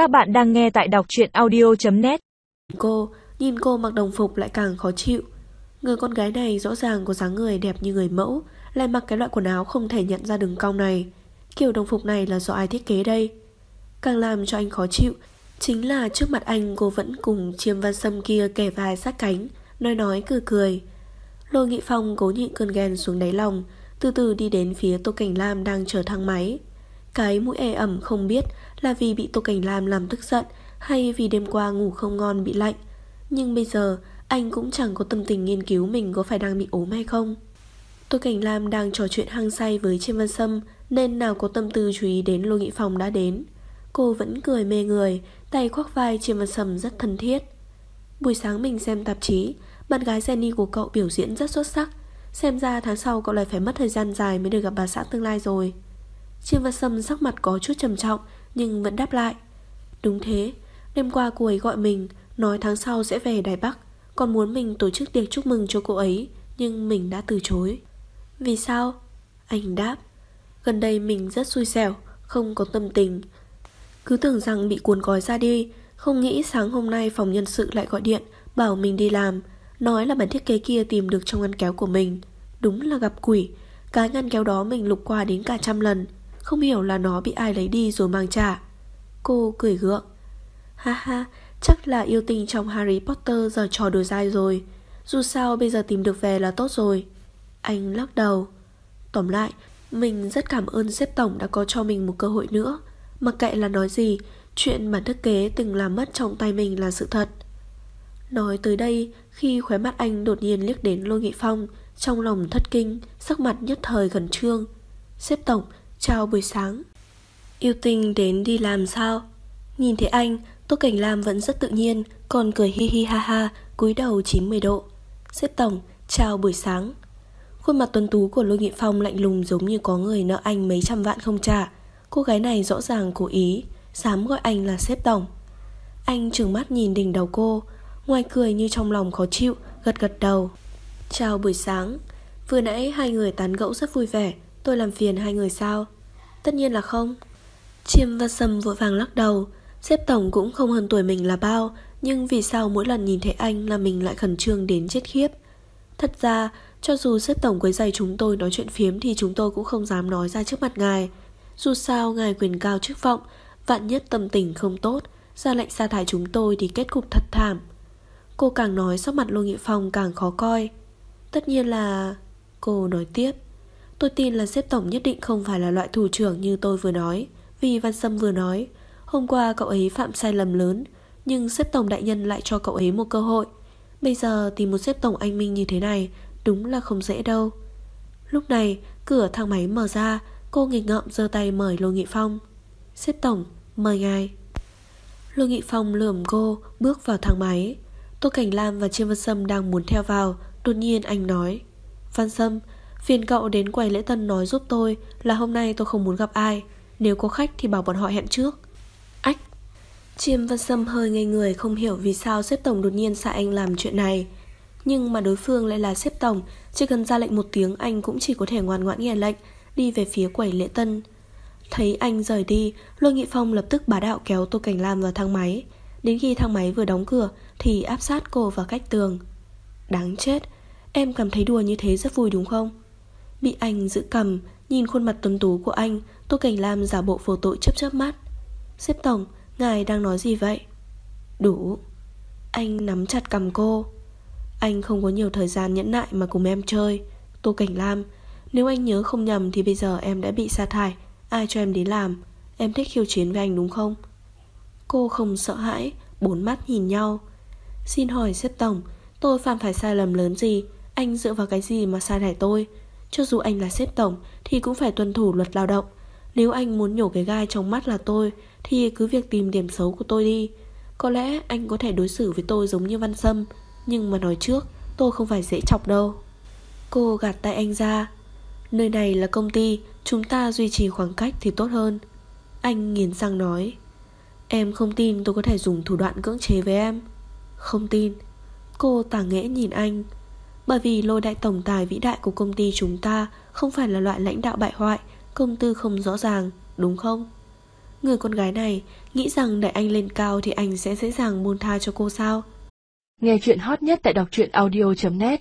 Các bạn đang nghe tại đọc truyện audio.net Cô, nhìn cô mặc đồng phục lại càng khó chịu. Người con gái này rõ ràng có dáng người đẹp như người mẫu, lại mặc cái loại quần áo không thể nhận ra đường cong này. Kiểu đồng phục này là do ai thiết kế đây? Càng làm cho anh khó chịu, chính là trước mặt anh cô vẫn cùng chiêm văn sâm kia kẻ vai sát cánh, nói nói cười cười. Lôi Nghị Phong cố nhịn cơn ghen xuống đáy lòng, từ từ đi đến phía Tô Cảnh Lam đang chờ thang máy. Cái mũi e ẩm không biết là vì bị Tô Cảnh Lam làm tức giận hay vì đêm qua ngủ không ngon bị lạnh. Nhưng bây giờ anh cũng chẳng có tâm tình nghiên cứu mình có phải đang bị ốm hay không. Tô Cảnh Lam đang trò chuyện hăng say với Chiêm Văn Sâm nên nào có tâm tư chú ý đến Lô Nghị phòng đã đến. Cô vẫn cười mê người, tay khoác vai Chiêm Văn Sâm rất thân thiết. Buổi sáng mình xem tạp chí, bạn gái Jenny của cậu biểu diễn rất xuất sắc. Xem ra tháng sau cậu lại phải mất thời gian dài mới được gặp bà xã tương lai rồi. Chiêm Văn Sâm sắc mặt có chút trầm trọng nhưng vẫn đáp lại. Đúng thế, đêm qua cô ấy gọi mình, nói tháng sau sẽ về Đài Bắc, còn muốn mình tổ chức tiệc chúc mừng cho cô ấy, nhưng mình đã từ chối. Vì sao? Anh đáp. Gần đây mình rất xui xẻo, không có tâm tình. Cứ tưởng rằng bị cuốn gói ra đi, không nghĩ sáng hôm nay phòng nhân sự lại gọi điện, bảo mình đi làm, nói là bản thiết kế kia tìm được trong ngăn kéo của mình. Đúng là gặp quỷ, cái ngăn kéo đó mình lục qua đến cả trăm lần, không hiểu là nó bị ai lấy đi rồi mang trả. Cô cười gượng. Ha ha, Chắc là yêu tình trong Harry Potter giờ trò đùa dai rồi. Dù sao bây giờ tìm được về là tốt rồi. Anh lắc đầu. Tóm lại, Mình rất cảm ơn sếp tổng đã có cho mình một cơ hội nữa. Mặc kệ là nói gì, Chuyện bản thiết kế từng làm mất trong tay mình là sự thật. Nói tới đây, Khi khóe mắt anh đột nhiên liếc đến Lôi Nghị Phong, Trong lòng thất kinh, Sắc mặt nhất thời gần trương. Xếp tổng Chào buổi sáng. Yêu tinh đến đi làm sao? Nhìn thấy anh Tô Cảnh Lam vẫn rất tự nhiên, Còn cười hi hi ha ha, cúi đầu 90 độ. Xếp tổng, Chào buổi sáng. Khuôn mặt tuấn tú của Lôi Nghị Phong lạnh lùng giống như có người nợ anh mấy trăm vạn không trả. Cô gái này rõ ràng cố ý, Dám gọi anh là xếp tổng. Anh trừng mắt nhìn đỉnh đầu cô, Ngoài cười như trong lòng khó chịu, Gật gật đầu. Chào buổi sáng. Vừa nãy hai người tán gẫu rất vui vẻ, Tôi làm phiền hai người sao? Tất nhiên là không. Chiêm và Sâm vội vàng lắc đầu. Xếp tổng cũng không hơn tuổi mình là bao, Nhưng vì sao mỗi lần nhìn thấy anh Là mình lại khẩn trương đến chết khiếp? Thật ra, cho dù xếp tổng quấy giày chúng tôi nói chuyện phiếm Thì chúng tôi cũng không dám nói ra trước mặt ngài. Dù sao, ngài quyền cao chức vọng, Vạn nhất tâm tình không tốt, Ra lệnh sa thải chúng tôi thì kết cục thật thảm. Cô càng nói sắc mặt Lô Nghị Phong càng khó coi. Tất nhiên là Cô nói tiếp. Tôi tin là xếp tổng nhất định không phải là loại thủ trưởng như tôi vừa nói. Vì Văn Sâm vừa nói, Hôm qua cậu ấy phạm sai lầm lớn, Nhưng xếp tổng đại nhân lại cho cậu ấy một cơ hội. Bây giờ tìm một xếp tổng anh Minh như thế này, Đúng là không dễ đâu. Lúc này, cửa thang máy mở ra, Cô nghịch ngợm giơ tay mời Lô Nghị Phong. Xếp tổng, mời ngài. Lô Nghị Phong lườm cô Bước vào thang máy. Tô Cảnh Lam và trương Văn Sâm đang muốn theo vào, Đột nhiên anh nói, Văn Sâm Phiền cậu đến quầy lễ tân nói giúp tôi Là hôm nay tôi không muốn gặp ai. Nếu có khách thì bảo bọn họ hẹn trước. Ách. Chiêm Văn Sâm hơi ngây người không hiểu vì sao xếp tổng đột nhiên sai anh làm chuyện này. Nhưng mà đối phương lại là xếp tổng, Chỉ cần ra lệnh một tiếng anh cũng chỉ có thể ngoan ngoãn nghe lệnh, Đi về phía quầy lễ tân. Thấy anh rời đi, Lôi Nghị Phong lập tức bá đạo kéo Tô Cảnh Lam vào thang máy. Đến khi thang máy vừa đóng cửa Thì áp sát cô vào cách tường. Đáng chết, Em cảm thấy đùa như thế rất vui đúng không? Bị anh giữ cầm Nhìn khuôn mặt tuấn tú của anh Tô Cảnh Lam giả bộ vô tội chấp chớp mắt. Xếp tổng, ngài đang nói gì vậy? Đủ. Anh nắm chặt cầm cô. Anh không có nhiều thời gian nhẫn nại mà cùng em chơi. Tô Cảnh Lam Nếu anh nhớ không nhầm thì bây giờ em đã bị sa thải Ai cho em đến làm? Em thích khiêu chiến với anh đúng không? Cô không sợ hãi Bốn mắt nhìn nhau. Xin hỏi xếp tổng Tôi phạm phải sai lầm lớn gì? Anh dựa vào cái gì mà sa thải tôi? Cho dù anh là sếp tổng, Thì cũng phải tuân thủ luật lao động. Nếu anh muốn nhổ cái gai trong mắt là tôi, Thì cứ việc tìm điểm xấu của tôi đi. Có lẽ anh có thể đối xử với tôi giống như Văn Sâm, Nhưng mà nói trước, Tôi không phải dễ chọc đâu. Cô gạt tay anh ra. Nơi này là công ty, Chúng ta duy trì khoảng cách thì tốt hơn. Anh nghiến răng nói. Em không tin tôi có thể dùng thủ đoạn cưỡng chế với em. Không tin. Cô tả nghẽ nhìn anh bởi vì lôi đại tổng tài vĩ đại của công ty chúng ta Không phải là loại lãnh đạo bại hoại, Công tư không rõ ràng, Đúng không Người con gái này nghĩ rằng đẩy anh lên cao thì anh sẽ dễ dàng buông tha cho cô sao? Nghe chuyện hot nhất tại đọc truyện audio.net